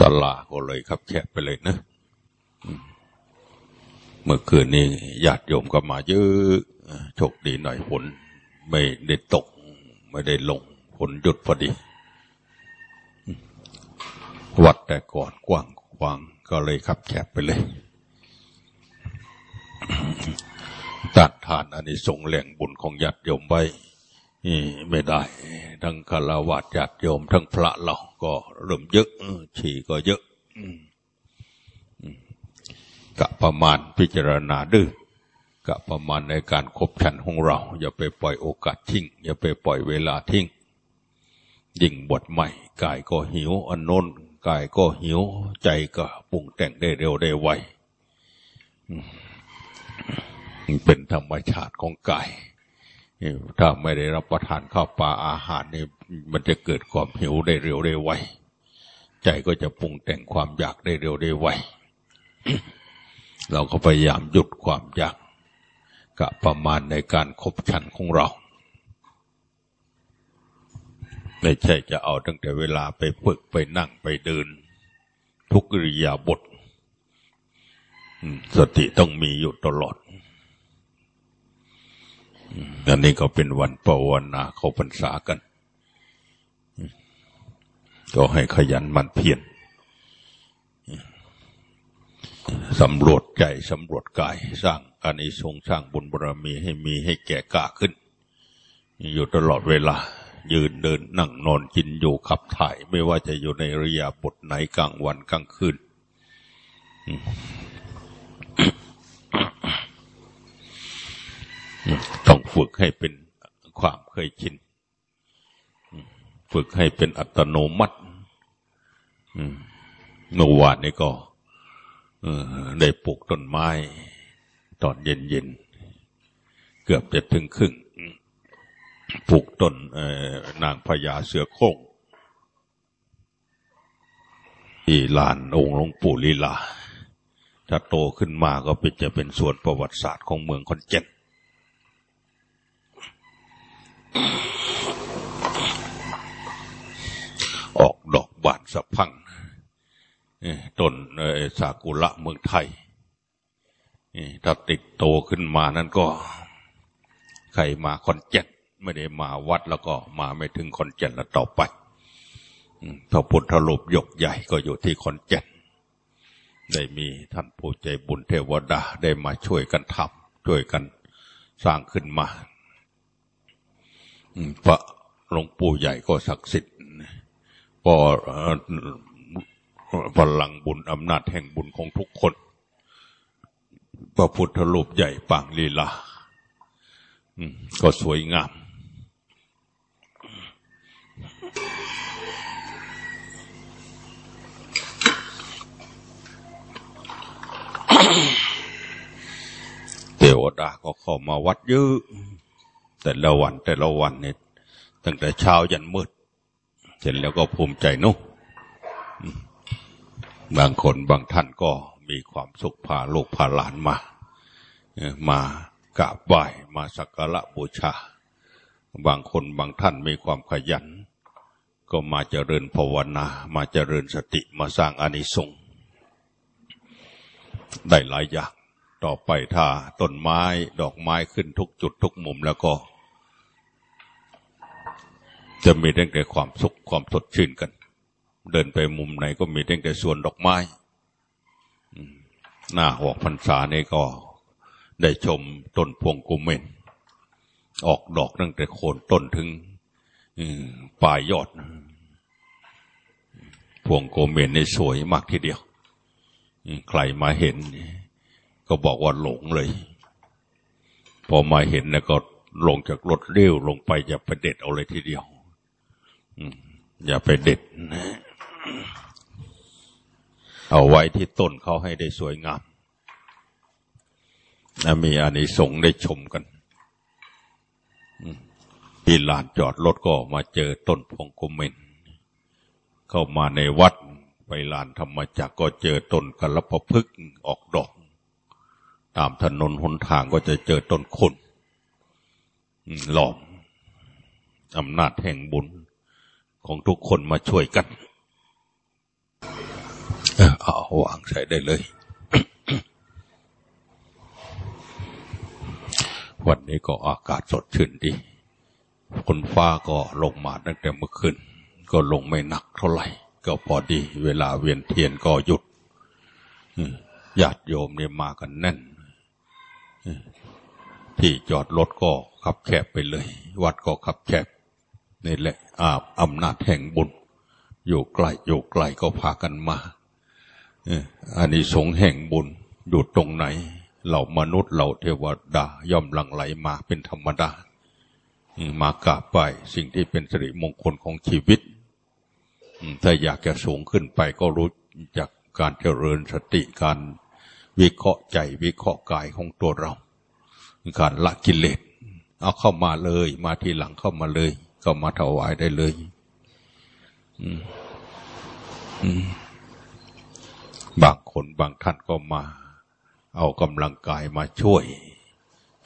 ศาลาก็เลยครับแคบไปเลยนะเมื่อคืนนี้ญาติโยมก็มาเยอะโชคดีหน่อยฝนไม่ได้ตก ไม่ได้ลงฝนหยุดพอดี วัดแต่ก่อนกว้างกว้างก็เลยขับแคบไปเลยตัดทานอันนี้ทรงแหล่งบุญของญาติโยมไว้ ไม่ได้ ทั้งคารวะญาติโยม ทั้งพระเราก็เริ่มเยอะฉี่ก็เยอะกะประมาณพิจารณาดื้อกะประมาณในการคบฉันของเรา อย่าไปปล่อยโอกาสทิ้ง อย่าไปปล่อยเวลาทิ้งยิ่งบทใหม่กายก็หิวอันนนกายก็หิว ใจก็ปรุงแต่งได้เร็วได้ไวเป็นธรรมชาติของกาย ถ้าไม่ได้รับประทานข้าวปลาอาหารนี่มันจะเกิดความหิวได้เร็วได้ไวใจก็จะปรุงแต่งความอยากได้เร็วได้ไวเราก็พยายามหยุดความอยากกะประมาณในการคบฉันของเรา ไม่ใช่จะเอาตั้งแต่เวลาไปฝึกไปนั่งไปเดิน ทุกริยาบท สติต้องมีอยู่ตลอด อันนี้ก็เป็นวันภาวนาเขาพรรษากัน ก็ให้ขยันมันเพียรสำรวจใจสำรวจกาย สร้างอานิสงส์สร้างบุญบารมีให้มีให้แก่กล้าขึ้น อยู่ตลอดเวลา ยืนเดินนั่งนอนกินอยู่ขับถ่าย ไม่ว่าจะอยู่ในระยะบทไหนกลางวันกลางคืนต้อง ฝึกให้เป็นความเคยชิน ฝึกให้เป็นอัตโนมัติเมื่อวานนี้ก็ได้ปลูกต้นไม้ ตอนเย็นๆ เกือบจะถึงครึ่งปลูกต้นนางพญาเสือโค้งที่ลานองค์หลวงปู่ลีลา ถ้าโตขึ้นมาก็เป็นจะเป็นส่วนประวัติศาสตร์ของเมืองคอนเจน ออกดอกบานสะพังต้นสากุระเมืองไทยถ้าติดโตขึ้นมานั้นก็ ใครมาคอนเจนไม่ได้มาวัดแล้วก็มาไม่ถึงคอนเจนแล้วต่อไปพระพุทธรูปยกใหญ่ก็อยู่ที่คอนเจนได้มีท่านผู้ใจบุญเทวดาได้มาช่วยกันทำช่วยกันสร้างขึ้นมา พระหลวงปู่ใหญ่ก็ศักดิ์สิทธิ์พอพลังบุญอำนาจแห่งบุญของทุกคนพระพุทธรูปใหญ่ปางลีลาก็สวยงาม เทวดาก็เข้ามาวัดเยอะ แต่ละวันแต่ละวันเนี่ยตั้งแต่เช้ายันมืดเห็นแล้วก็ภูมิใจนุบางคนบางท่านก็มีความสุขพาลูกพาหลานมามากราบไหว้มาสักการะบูชา บางคนบางท่านมีความขยัน ก็มาเจริญภาวนา มาเจริญสติมาสร้างอานิสงส์ได้หลายอย่าง ต่อไปถ้าต้นไม้ดอกไม้ขึ้นทุกจุดทุกมุมแล้วก็ จะมีตั้งแต่ความสุขความสดชื่นกัน เดินไปมุมไหนก็มีตั้งแต่สวนดอกไม้หน้าหอกพรรษานี่ก็ได้ชมต้นพวงกุเมนออกดอกตั้งแต่โคนต้นถึงปลายยอด พวงโกเมนในสวยมากทีเดียวใครมาเห็น ก็บอกว่าหลงเลย พอมาเห็นแล้วก็ลงจากรถเร็วลงไปจะประเด็ดเอาเลยทีเดียว อย่าไปเด็ดนะเอาไว้ที่ต้นเขาให้ได้สวยงามนะมีอานิสงส์ได้ชมกันที่ลานจอดรถก็มาเจอต้นพงกุเมนเข้ามาในวัดไปลานธรรมจักก็เจอต้นกระพพึกออกดอก ตามถนนหนทางก็จะเจอต้นคนหลอมอำนาจแห่งบุญ ของทุกคนมาช่วยกันเอาวางใส่ได้เลย วันนี้ก็อากาศสดชื่นดีฝนฟ้าก็ลงมาตั้งแต่เมื่อคืนก็ลงไม่หนักเท่าไหร่ ก็พอดี เวลาเวียนเทียนก็หยุดญาติโยมเนี่ยมากันแน่นที่จอดรถก็ขับแคบไปเลย วัดก็ขับแคบ นี่แหละอาบอำนาจแห่งบุญ อยู่ใกล้อยู่ไกลก็พากันมาอันนี้สงแห่งบุญอยู่ตรงไหน เหล่ามนุษย์เหล่าเทวดาย่อมหลั่งไหลมาเป็นธรรมดามากราบไปสิ่งที่เป็นสิริมงคลของชีวิตถ้าอยากจะสูงขึ้นไปก็รู้จากการเจริญสติการวิเคราะห์ใจวิเคราะห์กายของตัวเรา การละกิเลสเอาเข้ามาเลย มาทีหลังเข้ามาเลย ก็มาถวายได้เลย บางคนบางท่านก็มา เอากำลังกายมาช่วย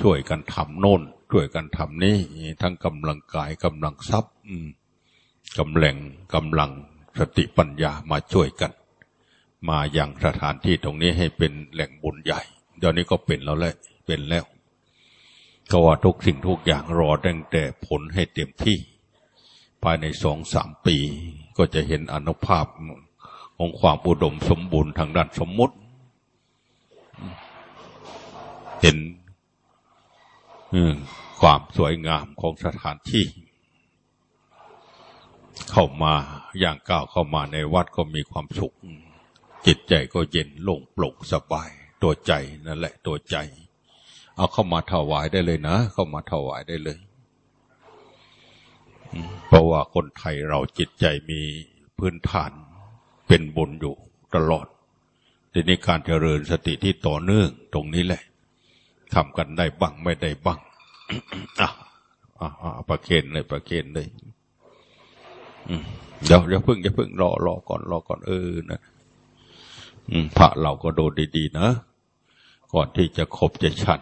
ช่วยกันทำโน่น ช่วยกันทำนี่ ทั้งกำลังกายกำลังทรัพย์กำลังกำลังสติปัญญามาช่วยกัน มาอย่างสถานที่ตรงนี้ให้เป็นแหล่งบุญใหญ่ เดี๋ยวนี้ก็เป็นแล้วแหละ เป็นแล้ว ก็ว่าทุกสิ่งทุกอย่างรอตั้งแต่ผลให้เต็มที่ ภายในสองสามปีก็จะเห็นอนุภาพของความอุดมสมบูรณ์ทางด้านสมมุติ เห็นความสวยงามของสถานที่ เข้ามาอย่างก้าวเข้ามาในวัดก็มีความสุข จิตใจก็เย็นโล่งโปร่งสบาย ตัวใจนั่นแหละตัวใจ เอาเข้ามาถวายได้เลยนะ เข้ามาถวายได้เลยเพราะว่าคนไทยเราจิตใจมีพื้นฐานเป็นบุญอยู่ตลอด ทีนี้การเจริญสติที่ต่อเนื่องตรงนี้แหละทำกันได้บ้างไม่ได้บ้างอะอะประเคนเลยประเคนเลยเดี๋ยวอย่าพึ่งอย่าพึ่งรอรอก่อนรอก่อนเออนะพระเราก็โดูดีๆนะ ก่อนที่จะคบจะฉัน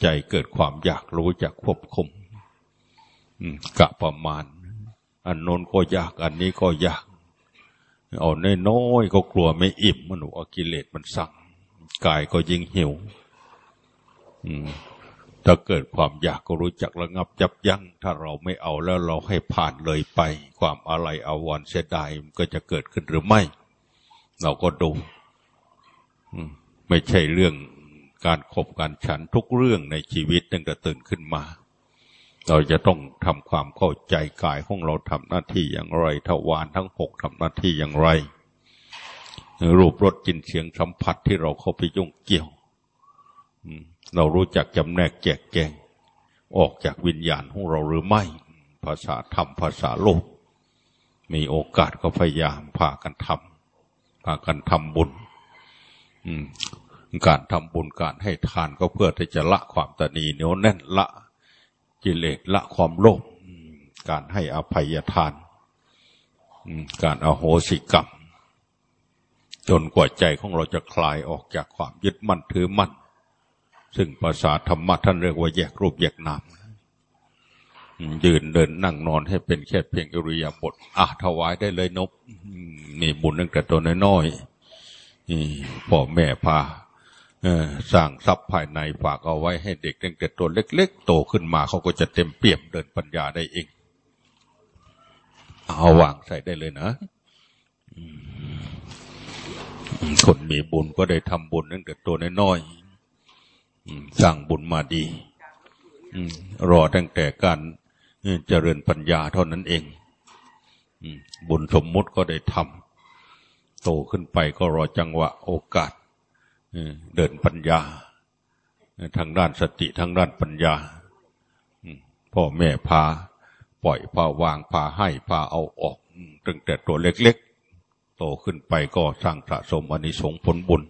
ใจเกิดความอยากรู้จักควบคุมกะประมาณ อันโน้นก็อยาก อันนี้ก็อยากเอาน้อยๆก็กลัวไม่อิ่มมันุษย์กิเลสมันสั่งกายก็ยิ่งหิวถ้าเกิดความอยากก็รู้จักระงับยับยั้งถ้าเราไม่เอาแล้วเราให้ผ่านเลยไป ความอะไรเอาวันเสียดายมันก็จะเกิดขึ้นหรือไม่ เราก็ดูไม่ใช่เรื่อง การขบการฉันทุกเรื่องในชีวิตตั้งแต่ตื่นขึ้นมา เราจะต้องทำความเข้าใจกายของเราทำหน้าที่อย่างไรทวารทั้งหกทำหน้าที่อย่างไร รูปรสกลิ่นเสียงสัมผัสที่เราเข้าไปยุ่งเกี่ยวเรารู้จักจำแนกแจกแจงออกจากวิญญาณของเราหรือไม่ ภาษาธรรมภาษาโลก มีโอกาสก็พยายามพากันทำพากันทำบุญ การทำบุญการให้ทานก็เพื่อที่จะละความตนีเหนียวแน่นละกิเลสละความโลภการให้อภัยทาน การอโหสิกรรม จนกว่าใจของเราจะคลายออกจากความยึดมั่นถือมั่น ซึ่งภาษาธรรมะท่านเรียกว่าแยกรูปแยกนามยืนเดินนั่งนอนให้เป็นแค่เพียงอริยบทอะถวายได้เลยนบมีบุญตั้งแต่ตัวน้อยๆพ่อแม่พา สร้างทรัพย์ภายในฝากเอาไว้ให้เด็กตั้งแต่ตัวเล็ก ๆ โตขึ้นมาเขาก็จะเต็มเปี่ยมเดินปัญญาได้เองเอาวางใส่ได้เลยนะคนมีบุญก็ได้ทำบุญตั้งแต่ตัวน้อยๆสร้างบุญมาดีรอตั้งแต่การเจริญปัญญาเท่านั้นเองบุญสมมุติก็ได้ทำโตขึ้นไปก็รอจังหวะโอกาส เดินปัญญา ทางด้านสติทางด้านปัญญาพ่อแม่พา ปล่อยพาวางพาให้พาเอาออกตั้งแต่ตัวเล็กๆ โตขึ้นไปก็สร้างสะสมอนิสงผลบุญ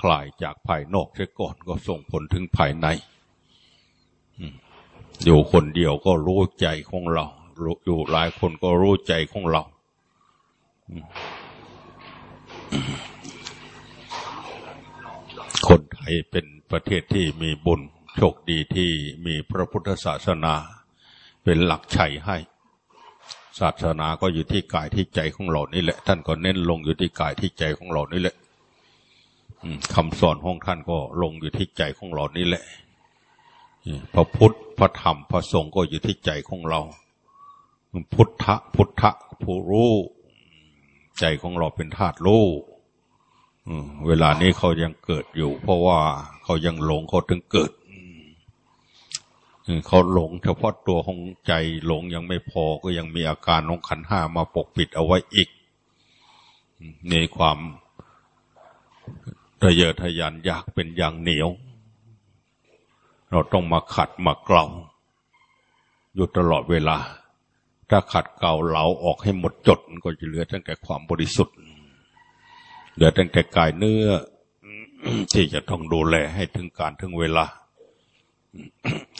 คลายจากภายนอกเสียก่อนก็ส่งผลถึงภายในอยู่คนเดียวก็รู้ใจของเรา อยู่หลายคนก็รู้ใจของเรา คนไทยเป็นประเทศที่มีบุญโชคดีที่มีพระพุทธศาสนา เป็นหลักชัยให้ ศาสนาก็อยู่ที่กายที่ใจของเรานี่แหละ ท่านก็เน้นลงอยู่ที่กายที่ใจของเรานี่แหละคำสอนของท่านก็ลงอยู่ที่ใจของเรานี่แหละพระพุทธพระธรรมพระสงฆ์ก็อยู่ที่ใจของเรา พุทธพุทธผู้รู้ ใจของเราเป็นธาตุรู้เวลานี้เขายังเกิดอยู่ เพราะว่าเขายังหลงเขาถึงเกิดเขาหลงเฉพาะตัวของใจหลงยังไม่พอก็ยังมีอาการของขันห้ามาปกปิดเอาไว้อีกในความทะเยอทะยานอยากเป็นอย่างเหนียว เราต้องมาขัดมาเกลาอยู่ตลอดเวลา ถ้าขัดเกลาเหลาออกให้หมดจดก็จะเหลือตั้งแต่ความบริสุทธิ์ เหลือตั้งแต่กายเนื้อที่จะต้องดูแลให้ถึงการถึงเวลา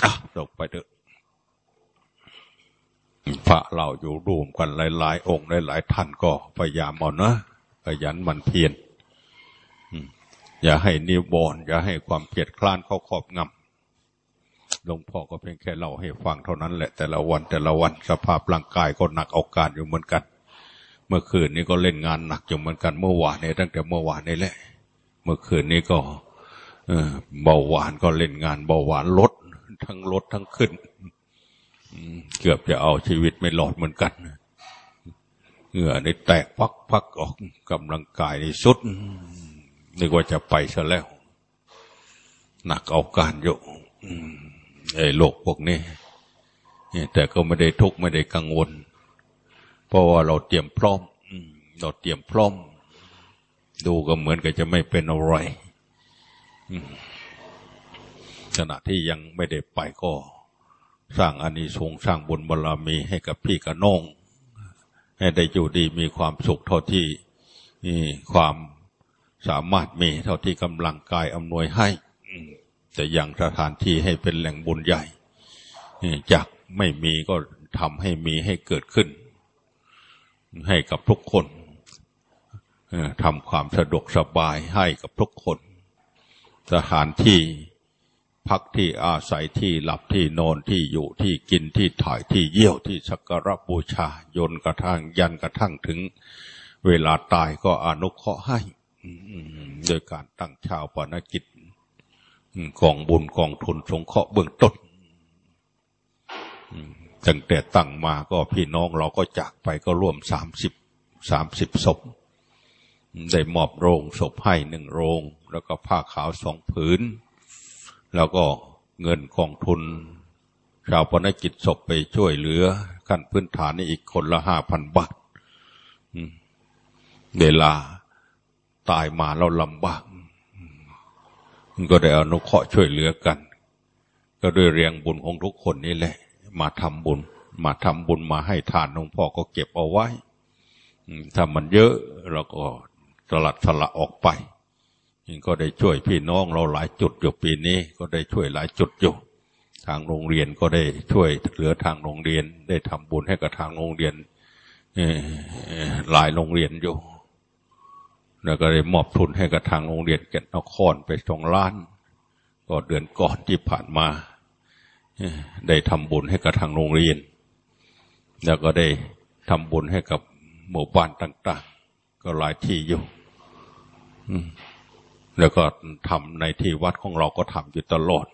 อะจบไปเถอะพระเราอยู่รวมกันหลาย ๆ องค์หลายๆท่านก็พยายามเอานะขยันมันเพียรอย่าให้นิวรณ์อย่าให้ความเกลียดคลานเข้าครอบงำ หลวงพ่อก็เพียงแค่เล่าให้ฟังเท่านั้นแหละแต่ละวันแต่ละวันสภาพร่างกายก็หนักเอาการอยู่เหมือนกัน เมื่อคืนนี้ก็เล่นงานหนักอยู่เหมือนกันเมื่อวานนี้ตั้งแต่เมื่อวานนี้แหละ เมื่อคืนนี้ก็เบาหวานก็เล่นงานเบาหวานลดทั้งลดทั้งขึ้นเกือบจะเอาชีวิตไม่หลอดเหมือนกันเหงื่อในแตกพักพักออกกำลังกายในสุดนึกว่าจะไปซะแล้ว หนักเอาการอยู่ ไอ้โลกพวกนี้แต่ก็ไม่ได้ทุกข์ไม่ได้กังวล เพราะว่าเราเตรียมพร้อมเราเตรียมพร้อม ดูก็เหมือนกับจะไม่เป็นอะไรขณะที่ยังไม่ได้ไปก็ สร้างอานิสงส์สร้างบุญบารรมีให้กับพี่กับน้อง ให้ได้อยู่ดีมีความสุขเท่าที่มีความสามารถมีเท่าที่กำลังกายอำนวยให้ จะยังสถานที่ให้เป็นแหล่งบุญใหญ่จากไม่มีก็ทำให้มีให้เกิดขึ้น ให้กับทุกคนทำความสะดวกสบายให้กับทุกคน สถานที่พักที่อาศัยที่หลับที่นอนที่อยู่ที่กินที่ถ่ายที่เยี่ยวที่สักการะบูชายนกระทั่งยันกระทั่งถึง เวลาตายก็อนุเคราะห์ให้โดยการตั้งชาวปนกิจ กองบุญกองทุนสงเคราะห์เบื้องต้นตั้งแต่ตั้งมาก็พี่น้องเราก็จากไปก็ร่วมสามสิบสามสิบศพ ได้มอบโรงศพให้หนึ่งโรง แล้วก็ผ้าขาวสองผืน แล้วก็เงินกองทุน ชาวปนกิจศพไปช่วยเหลือ ขั้นพื้นฐานนี่อีกคนละห้าพันบาทเวลาตายมาเราลำบาก ก็ได้อนุเคราะห์ช่วยเหลือกัน ก็ด้วยเรียงบุญของทุกคนนี่แหละ มาทำบุญ มาทำบุญมาให้ทานหลวงพ่อก็เก็บเอาไว้ถ้ามันเยอะเราก็สลัดสละออกไปก็ได้ช่วยพี่น้องเราหลายจุดอยู่ปีนี้ ก็ได้ช่วยหลายจุดอยู่ทางโรงเรียนก็ได้ช่วยเหลือทางโรงเรียน ได้ทำบุญให้กับทางโรงเรียนหลายโรงเรียนอยู่ แล้วก็ได้มอบทุนให้กับทางโรงเรียนเกตนครไปสองล้านก็เดือนก่อนที่ผ่านมา ได้ทำบุญให้กับทางโรงเรียน แล้วก็ได้ทำบุญให้กับหมู่บ้านต่าง ๆ ก็หลายที่อยู่แล้วก็ทำในที่วัดของเราก็ทำอยู่ตลอด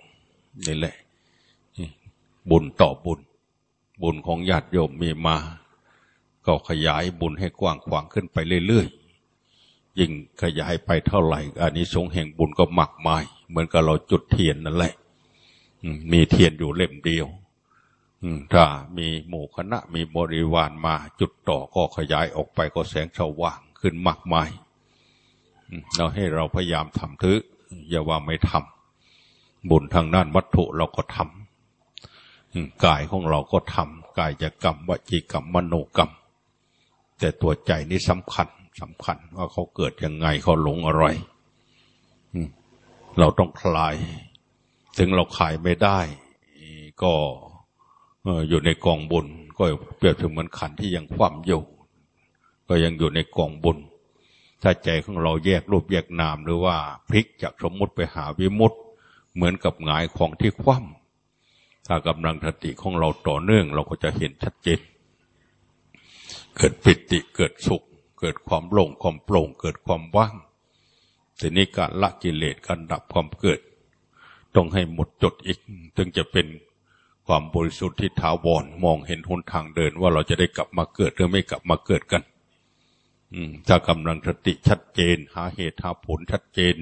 นี่แหละบุญต่อบุญ บุญของญาติโยมมีมา ก็ขยายบุญให้กว้างขวางขึ้นไปเรื่อยๆ ยิ่งขยายไปเท่าไหร่อันนี้สงแห่งบุญก็มากมาย เหมือนกับเราจุดเทียนนั่นแหละมีเทียนอยู่เล่มเดียวถ้ามีหมู่คณะมีบริวารมาจุดต่อก็ขยายออกไปก็แสงสว่างขึ้นมากมายเราให้เราพยายามทำทึอย่าว่าไม่ทำบุญทางด้านวัตถุเราก็ทำกายของเราก็ทำกายจะกรรมวจีกรรมมโนกรรม แต่ตัวใจนี่สำคัญ สำคัญ ว่าเขาเกิดยังไงเขาหลงอะไรเราต้องคลาย ถึงเราคลายไม่ได้ ก็อยู่ในกองบุญก็เปรียบเสมือนขันที่ยังคว่ำอยู่ ก็ยังอยู่ในกองบุญ ถ้าใจของเราแยกรูปแยกนามหรือว่าพลิกจากสมมุติไปหาวิมุตต์เหมือนกับหงายของที่คว่ำถ้ากำลังสติของเราต่อเนื่อง เราก็จะเห็นชัดเจนเกิดปิติเกิดสุข เกิดความโล่งความโปร่งเกิดความว่างทีนี้การละกิเลสการดับความเกิด ต้องให้หมดจดอีกถึงจะเป็นความบริสุทธิ์ที่ถาวรมองเห็นหนทางเดินว่าเราจะได้กลับมาเกิดหรือไม่กลับมาเกิดกัน อืมถ้ากำลังสติชัดเจน หาเหตุหาผลชัดเจน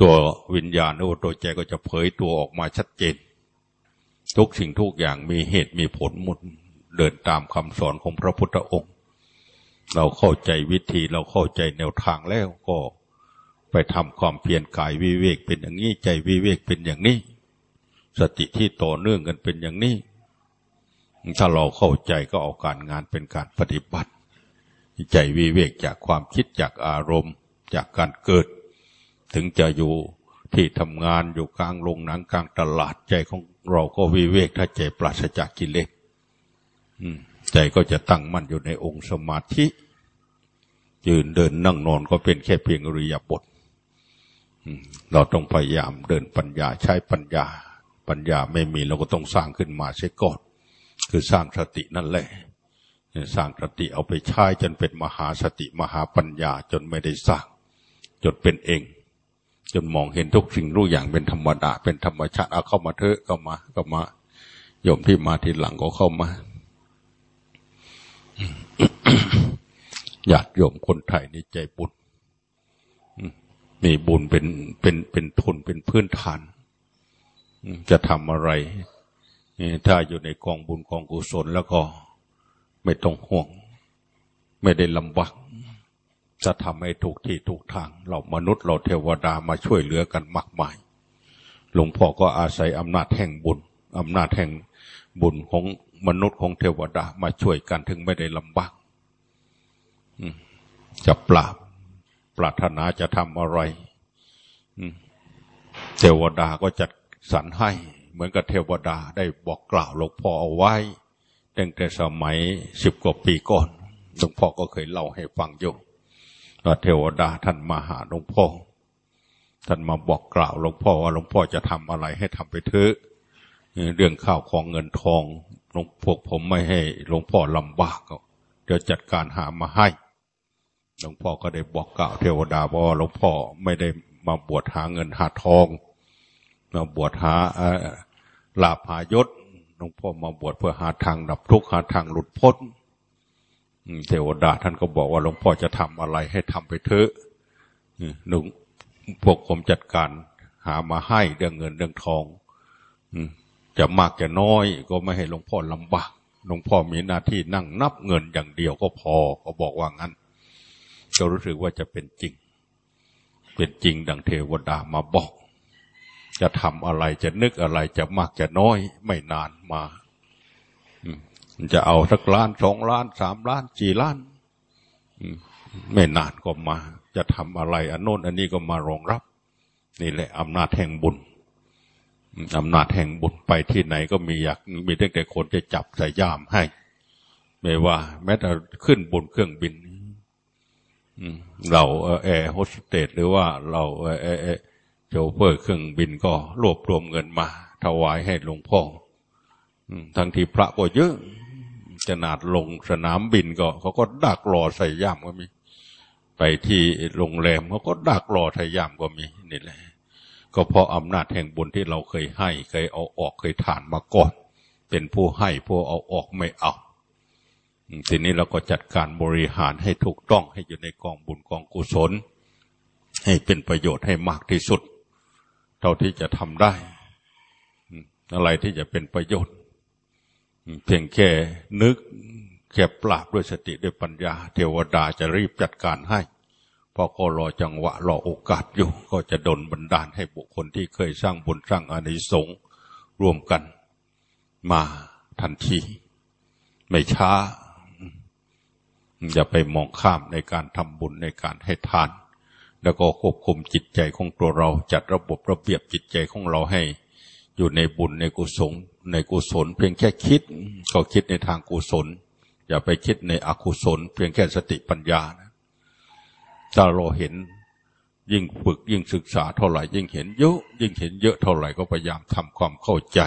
ตัววิญญาณหรือตัวใจก็จะเผยตัวออกมาชัดเจน ทุกสิ่งทุกอย่างมีเหตุมีผลหมดเดินตามคำสอนของพระพุทธองค์ เราเข้าใจวิธีเราเข้าใจแนวทางแล้วก็ไปทำความเพียรกายวิเวกเป็นอย่างนี้ใจวิเวกเป็นอย่างนี้ สติที่ต่อเนื่องกันเป็นอย่างนี้ ถ้าเราเข้าใจก็เอาการงานเป็นการปฏิบัติ ใจวิเวกจากความคิดจากอารมณ์จากการเกิด ถึงจะอยู่ที่ทำงานอยู่กลางโรงหนังกลางตลาดใจของเราก็วิเวกถ้าใจปราศจากกิเลส ใจก็จะตั้งมั่นอยู่ในองค์สมาธิ ยืนเดินนั่งนอนก็เป็นแค่เพียงอริยบทเราต้องพยายามเดินปัญญาใช้ปัญญา ปัญญาไม่มีเราก็ต้องสร้างขึ้นมาเสียก่อนคือสร้างสตินั่นแหละสร้างสติเอาไปใช้จนเป็นมหาสติมหาปัญญาจนไม่ได้สร้าง จนเป็นเอง จนมองเห็นทุกสิ่งรู้อย่างเป็นธรรมดาเป็นธรรมชาติเอาเข้ามาเถอะเข้ามาเข้ามาโยมที่มาทีหลังก็เข้ามา อยากโยมคนไทยนี่ใจบุญมีบุญเป็นเป็นเป็นทุนเป็นพื้นฐาน จะทำอะไร ถ้าอยู่ในกองบุญกองกุศลแล้วก็ไม่ต้องห่วง ไม่ได้ลำบากจะทำให้ถูกที่ถูกทาง เรามนุษย์เราเทวดามาช่วยเหลือกันมากมาย หลวงพ่อก็อาศัยอำนาจแห่งบุญอำนาจแห่ง บุญของมนุษย์ของเทวดามาช่วยกันถึงไม่ได้ลำบากจะปราบปรารถนาจะทำอะไรเทวดาก็จัดสรรให้ เหมือนกับเทวดาได้บอกกล่าวหลวงพ่อเอาไว้ตั้งแต่สมัยสิบกว่าปีก่อนหลวงพ่อก็เคยเล่าให้ฟังอยู่ว่าเทวดาท่านมาหาหลวงพ่อท่านมาบอกกล่าวหลวงพ่อว่าหลวงพ่อจะทำอะไรให้ทำไปเถอะ เรื่องข้าวของเงินทองหลวงพวกผมไม่ให้หลวงพ่อลำบากเดี๋ยวจัดการหามาให้ หลวงพ่อก็ได้บอกกล่าวเทวดาว่าหลวงพ่อไม่ได้มาบวชหาเงินหาทอง มาบวชหาลาภายศหลวงพ่อมาบวชเพื่อหาทางดับทุกข์หาทางหลุดพ้นเทวดาท่านก็บอกว่าหลวงพ่อจะทำอะไรให้ทำไปเถอะหนุ่มพวกผมจัดการหามาให้เรื่องเงินเรื่องทอง จะมากจะน้อยก็ไม่ให้หลวงพ่อลำบากหลวงพ่อมีหน้าที่นั่งนับเงินอย่างเดียวก็พอเขาบอกว่างั้นก็รู้สึกว่าจะเป็นจริง เป็นจริงดังเทวดามาบอก จะทำอะไรจะนึกอะไรจะมากจะน้อย ไม่นานมาจะเอาสักล้านสองล้านสามล้านสี่ล้านไม่นานก็มา จะทำอะไรอันโน้นอันนี้ก็มารองรับ นี่แหละอำนาจแห่งบุญ อำนาจแห่งบุญไปที่ไหนก็มีอยากมีตั้งแต่คนจะจับใส่ย่ามให้ ไม่ว่า แม้แต่ขึ้นบนเครื่องบินเราแอร์โฮสเตสหรือว่าเราแอร์โชเฟอร์เครื่องบินก็รวบรวมเงินมา ถวายให้หลวงพ่อทั้งที่พระก็เยอะขนาดลงสนามบินก็เขาก็ดักรอใส่ย่ามก็มี ไปที่โรงแรมเขาก็ดักรอใส่ย่ามก็มีนี่แหละ ก็เพราะอำนาจแห่งบุญที่เราเคยให้เคยเอาออกเคยทานมาก่อน เป็นผู้ให้ผู้เอาออกไม่เอาทีนี้เราก็จัดการบริหารให้ถูกต้องให้อยู่ในกองบุญกองกุศล ให้เป็นประโยชน์ให้มากที่สุด เท่าที่จะทำได้ อะไรที่จะเป็นประโยชน์ เพียงแค่นึกแค่ปราบด้วยสติด้วยปัญญา เทวดาจะรีบจัดการให้ พอก็รอจังหวะรอโอกาสอยู่ ก็จะดลบันดาลให้บุคคลที่เคยสร้างบุญสร้างอานิสงส์ร่วมกัน มาทันที ไม่ช้า อย่าไปมองข้ามในการทำบุญในการให้ทาน แล้วก็ควบคุมจิตใจของตัวเรา จัดระบบระเบียบจิตใจของเราให้ อยู่ในบุญในกุศล ในกุศล เพียงแค่คิด ก็คิดในทางกุศล อย่าไปคิดในอกุศล เพียงแค่สติปัญญานะ ถ้าเราเห็นยิ่งฝึกยิ่งศึกษาเท่าไหร่ ยิ่งเห็นเยอะยิ่งเห็นเยอะเท่าไหร่ก็พยายามทำความเข้าใจ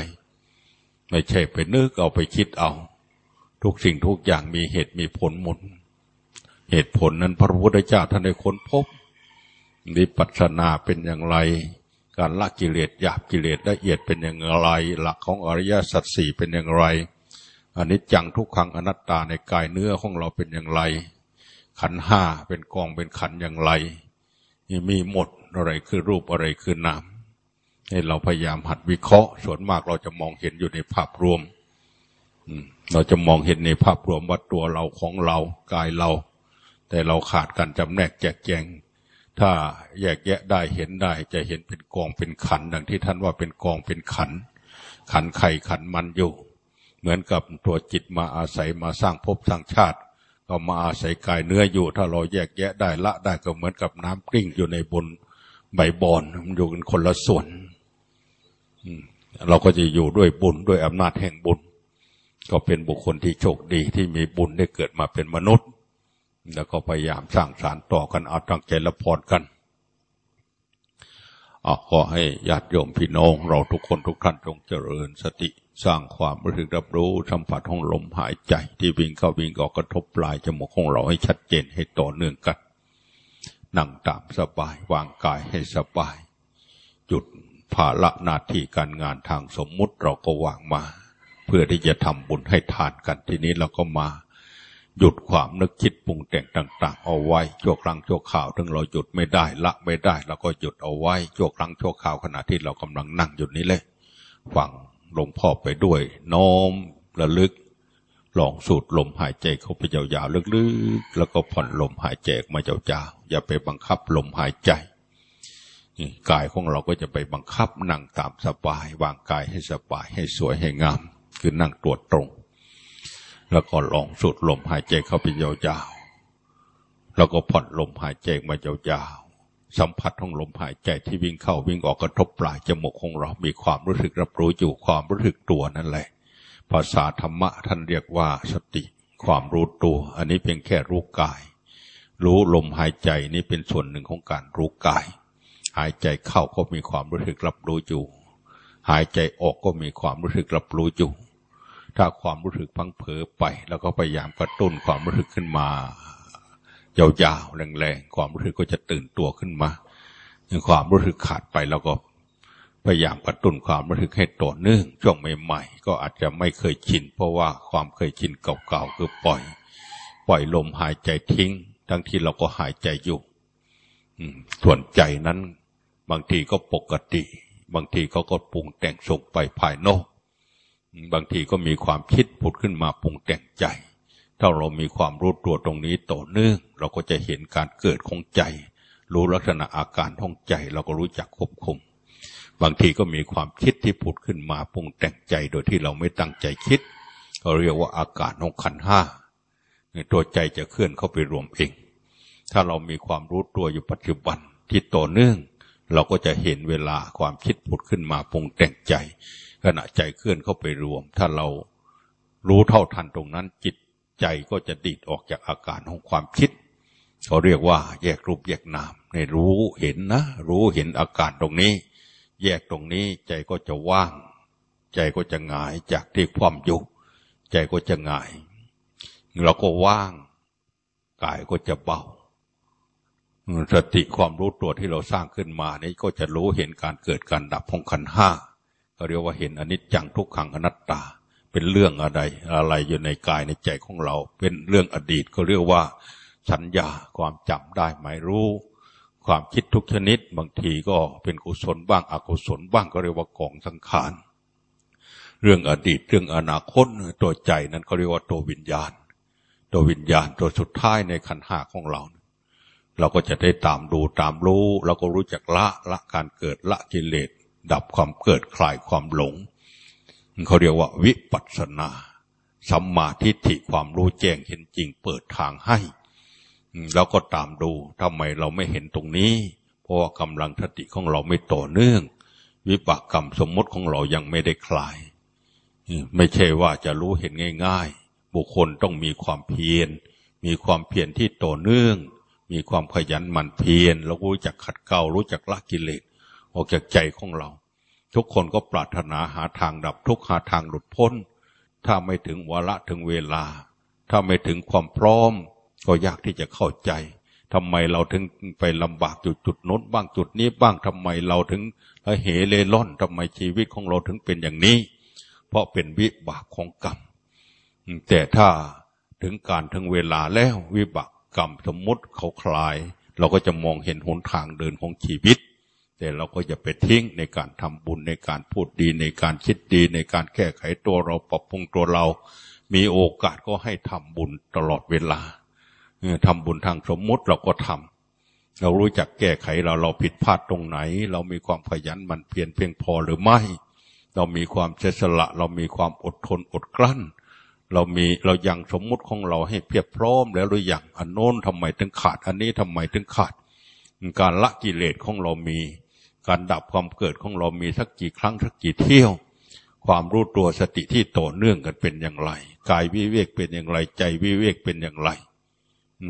ไม่ใช่ไปนึกเอาไปคิดเอา ทุกสิ่งทุกอย่างมีเหตุมีผลหมดเหตุผลนั้นพระพุทธเจ้าท่านได้ค้นพบวิปัสสนาเป็นอย่างไร การละกิเลสหยาบกิเลสละเอียดเป็นอย่างไร หลักของอริยสัจสี่เป็นอย่างไรอันนี้จังทุกขังอนัตตาในกายเนื้อของเราเป็นอย่างไร ขันห้าเป็นกองเป็นขันอย่างไรมีหมดอะไรคือรูปอะไรคือนามให้เราพยายามหัดวิเคราะห์ ส่วนมากเราจะมองเห็นอยู่ในภาพรวมเราจะมองเห็นในภาพรวมว่าตัวเราของเรากายเรา แต่เราขาดการจำแนกแจกแจง ถ้าแยกแยะได้เห็นได้ จะเห็นเป็นกองเป็นขันดังที่ท่านว่าเป็นกองเป็นขัน ขันไข่ขันมันอยู่ เหมือนกับตัวจิตมาอาศัยมาสร้างภพสร้างชาติ ก็มาอาศัยกายเนื้ออยู่ ถ้าเราแยกแยะได้ละได้ก็เหมือนกับน้ำกลิ้งอยู่ในบนใบบอนมันอยู่กันคนละส่วนเราก็จะอยู่ด้วยบุญด้วยอำนาจแห่งบุญ ก็เป็นบุคคลที่โชคดีที่มีบุญได้เกิดมาเป็นมนุษย์ แล้วก็พยายามสร้างสารต่อกันเอาตั้งใจละพรกันอขอให้ญาติโยมพี่น้องเราทุกคนทุกท่านจงเจริญสติ สร้างความรู้สึกรับรู้สัมผัสของลมหายใจ ที่วิ่งเข้าวิ่งออกกระทบปลายจมูกของเราให้ชัดเจนให้ต่อเนื่องกัน นั่งตามสบายวางกายให้สบายจุดภาระหน้าที่การงานทางสมมุติเราก็วางมา เพื่อที่จะทำบุญให้ทานกันทีนี้เราก็มา หยุดความนึกคิดปรุงแต่งต่าง ๆ เอาไว้ชั่วครั้งชั่วข่าวถึงเราหยุดไม่ได้ละไม่ได้เราก็หยุดเอาไว้ชั่วครั้งชั่วข่าวขณะที่เรากำลังนั่งอยู่นี้เลยฟัง หลวงพ่อไปด้วย น้อมระลึก ลองสูดลมหายใจเข้าไปยาวๆลึกๆ แล้วก็ผ่อนลมหายใจมาเจ้าๆอย่าไปบังคับลมหายใจกายของเราก็จะไปบังคับนั่งตามสบาย วางกายให้สบายให้สวยให้งาม คือนั่งตัวตรง แล้วก็ลองสูดลมหายใจเข้าไปยาวๆแล้วก็ผ่อนลมหายใจมายาวๆ สัมผัสของลมหายใจที่วิ่งเข้าวิ่งออกกระทบปลายจมูกของเรา มีความรู้สึกรับรู้อยู่ความรู้สึกตัวนั่นแหละ ภาษาธรรมะท่านเรียกว่าสติ ความรู้ตัว อันนี้เพียงแค่รู้กาย รู้ลมหายใจนี่เป็นส่วนหนึ่งของการรู้กาย หายใจเข้าก็มีความรู้สึกรับรู้อยู่ หายใจออกก็มีความรู้สึกรับรู้อยู่ ถ้าความรู้สึกพังเผลอไป แล้วก็พยายามกระตุ้นความรู้สึกขึ้นมา ยาวๆแรงๆความรู้สึกก็จะตื่นตัวขึ้นมาความรู้สึกขาดไปแล้วก็พยายามกระตุ้นความรู้สึกให้ต่อเนื่องช่วงใหม่ๆ ก็อาจจะไม่เคยชิน เพราะว่าความเคยชินเก่าๆคือปล่อย ปล่อยลมหายใจทิ้ง ทั้งที่เราก็หายใจอยู่ส่วนใจนั้น บางทีก็ปกติ บางทีเขาก็ปรุงแต่งส่งไปภายนอก บางทีก็มีความคิดผุดขึ้นมาปรุงแต่งใจ ถ้าเรามีความรู้ตัวตรงนี้ต่อเนื่อง เราก็จะเห็นการเกิดของใจ รู้ลักษณะอาการของใจ เราก็รู้จักควบคุม บางทีก็มีความคิดที่ผุดขึ้นมาปรุงแต่งใจโดยที่เราไม่ตั้งใจคิดเราเรียกว่าอาการของขันห้าตัวใจจะเคลื่อนเข้าไปรวมเอง ถ้าเรามีความรู้ตัวอยู่ปัจจุบันที่ต่อเนื่อง เราก็จะเห็นเวลาความคิดผุดขึ้นมาปรุงแต่งใจ ขณะใจเคลื่อนเข้าไปรวม ถ้าเรารู้เท่าทันตรงนั้นจิต ใจก็จะดิดออกจากอาการของความคิดเขาเรียกว่า แยกรูปแยกนามในรู้เห็นนะ รู้เห็นอาการตรงนี้ แยกตรงนี้ใจก็จะว่าง ใจก็จะหงายจากที่ความยุกใจก็จะหงายเราก็ว่าง กายก็จะเบาสติความรู้ตัวที่เราสร้างขึ้นมานี้ก็จะรู้เห็นการเกิดการดับของขันห้าก็เรียกว่าเห็นอนิจจังทุกขังอนัตตา เป็นเรื่องอะไร อะไรอยู่ในกายในใจของเรา เป็นเรื่องอดีตก็เรียกว่า สัญญาความจำได้หมายรู้ ความคิดทุกชนิด บางทีก็เป็นกุศลบ้างอกุศลบ้างก็เรียกว่ากองสังขารเรื่องอดีตเรื่องอนาคตตัวใจนั้นเขาเรียกว่าตัววิญญาณ ตัววิญญาณตัวสุดท้ายในขันหาของเรา เราก็จะได้ตามดูตามรู้ เราก็รู้จักละละการเกิดละกิเลสดับความเกิดคลายความหลง เขาเรียกว่าวิปัสสนาสัมมาทิฏฐิความรู้แจ้งเห็นจริงเปิดทางให้เราก็ตามดูทำไมเราไม่เห็นตรงนี้ เพราะว่ากำลังสติของเราไม่ต่อเนื่อง วิปากกรรมสมมติของเรายังไม่ได้คลาย ไม่ใช่ว่าจะรู้เห็นง่าย ๆ บุคคลต้องมีความเพียร มีความเพียรที่ต่อเนื่อง มีความขยันหมั่นเพียรแล้วรู้จักขัดเกลารู้จักละกิเลสออกจากใจของเรา ทุกคนก็ปรารถนาหาทางดับทุกหาทางหลุดพ้น ถ้าไม่ถึงวาระถึงเวลา ถ้าไม่ถึงความพร้อม ก็ยากที่จะเข้าใจทำไมเราถึงไปลำบากจุดจุดน้นบ้างจุดนี้บ้างทำไมเราถึงเหเลล่อนทำไมชีวิตของเราถึงเป็นอย่างนี้ เพราะเป็นวิบากของกรรม แต่ถ้าถึงการถึงเวลาแล้ววิบากกรรมสมมติเขาคลาย เราก็จะมองเห็นหนทางเดินของชีวิต แต่เราก็จะไปทิ้งในการทำบุญในการพูดดีในการคิดดีในการแก้ไขตัวเราปรับปรุงตัวเรา มีโอกาสก็ให้ทำบุญตลอดเวลาทำบุญทางสมมุติเราก็ทำเรารู้จักแก้ไขเราเราผิดพลาดตรงไหน เรามีความขยันมันเพียรเพียงพอหรือไม่ เรามีความเฉสละ เรามีความอดทนอดกลั้น เรามีเรายังสมมุติของเราให้เพียบพร้อมแล้วหรือยังอันโน้นทำไมถึงขาด อันนี้ทำไมถึงขาด การละกิเลสของเรามี การดับความเกิดของเรามีสักกี่ครั้งสักกี่เที่ยว ความรู้ตัวสติที่ต่อเนื่องกันเป็นอย่างไร กายวิเวกเป็นอย่างไร ใจวิเวกเป็นอย่างไร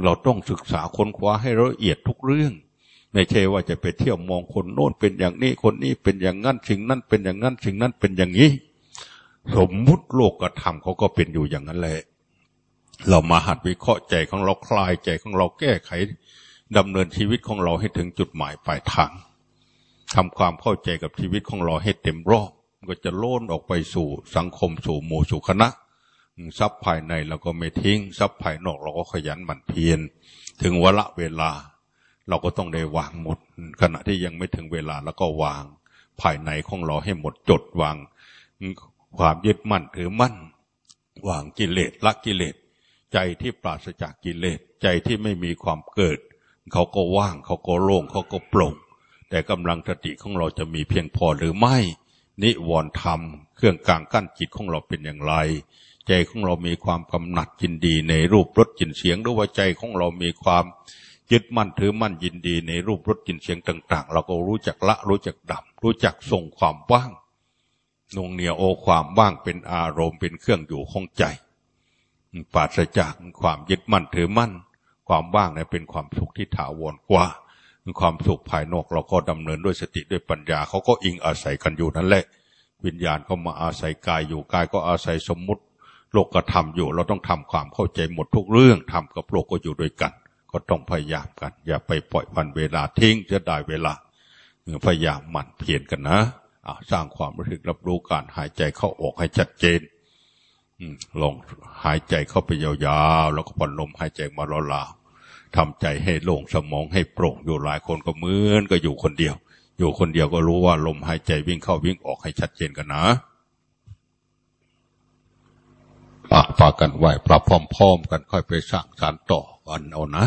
เราต้องศึกษาค้นคว้าให้ละเอียดทุกเรื่อง ไม่ใช่ว่าจะไปเที่ยวมองคนโน้นเป็นอย่างนี้คนนี้เป็นอย่างนั้นสิ่งนั้นเป็นอย่างนั้นสิ่งนั้นเป็นอย่างนี้ สมมุติโลกกระทำเขาก็เป็นอยู่อย่างนั้นแหละเรามาหัดวิเคราะห์ใจของเราคลายใจของเราแก้ไขดำเนินชีวิตของเราให้ถึงจุดหมายปลายทาง ทำความเข้าใจกับชีวิตของเราให้เต็มรอบก็จะโล่นออกไปสู่สังคมสู่หมู่สู่คณะทรัพย์ภายในเราก็ไม่ทิ้งทรัพย์ภายนอกเราก็ขยันหมั่นเพียรถึงวละเวลา เราก็ต้องได้วางหมด ขณะที่ยังไม่ถึงเวลาแล้วก็วางภายในของเราให้หมดจดวาง ความยึดมั่นถือมั่น วางกิเลสละกิเลสใจที่ปราศจากกิเลสใจที่ไม่มีความเกิด เขาก็ว่างเขาก็โล่งเขาก็โปร่ง แต่กำลังสติของเราจะมีเพียงพอหรือไม่ นิวรณ์ธรรม เครื่องกลางกั้นจิตของเราเป็นอย่างไร ใจของเรามีความกำหนัดยินดีในรูปรสกลิ่นเสียงหรือว่าใจของเรามีความยึดมั่นถือมั่นยินดีในรูปรสกลิ่นเสียงต่าง ๆ เราก็รู้จักละรู้จักดับ รู้จักส่งความว่างนงเหนียวโอความว่างเป็นอารมณ์เป็นเครื่องอยู่ของใจปราศจากความยึดมั่นถือมั่น ความว่างเนี่ยเป็นความสุขที่ถาวรกว่า ความสุขภายนอกเราก็ดำเนินด้วยสติด้วยปัญญาเขาก็อิงอาศัยกันอยู่นั่นแหละ วิญญาณก็มาอาศัยกายอยู่กายก็อาศัยสมมุติ โลกก็ทำอยู่ เราต้องทำความเข้าใจหมดทุกเรื่องทำกับโลกก็อยู่ด้วยกัน ก็ต้องพยายามกัน อย่าไปปล่อยวันเวลาทิ้งจะได้เวลาพยายามหมั่นเพียรกันนะสร้างความรู้สึกรับรู้การหายใจเข้าออกให้ชัดเจนลองหายใจเข้าไปยาวๆ แล้วก็ผ่อนลมหายใจมาลา ทำใจให้โล่งสมองให้โปร่งอยู่หลายคนก็เหมือนก็อยู่คนเดียว อยู่คนเดียวก็รู้ว่าลมหายใจวิ่งเข้าวิ่งออกให้ชัดเจนกันนะปะปากกันไหวปรับพร้อมๆกันค่อยไปสร้างสารต่อกันเอานะ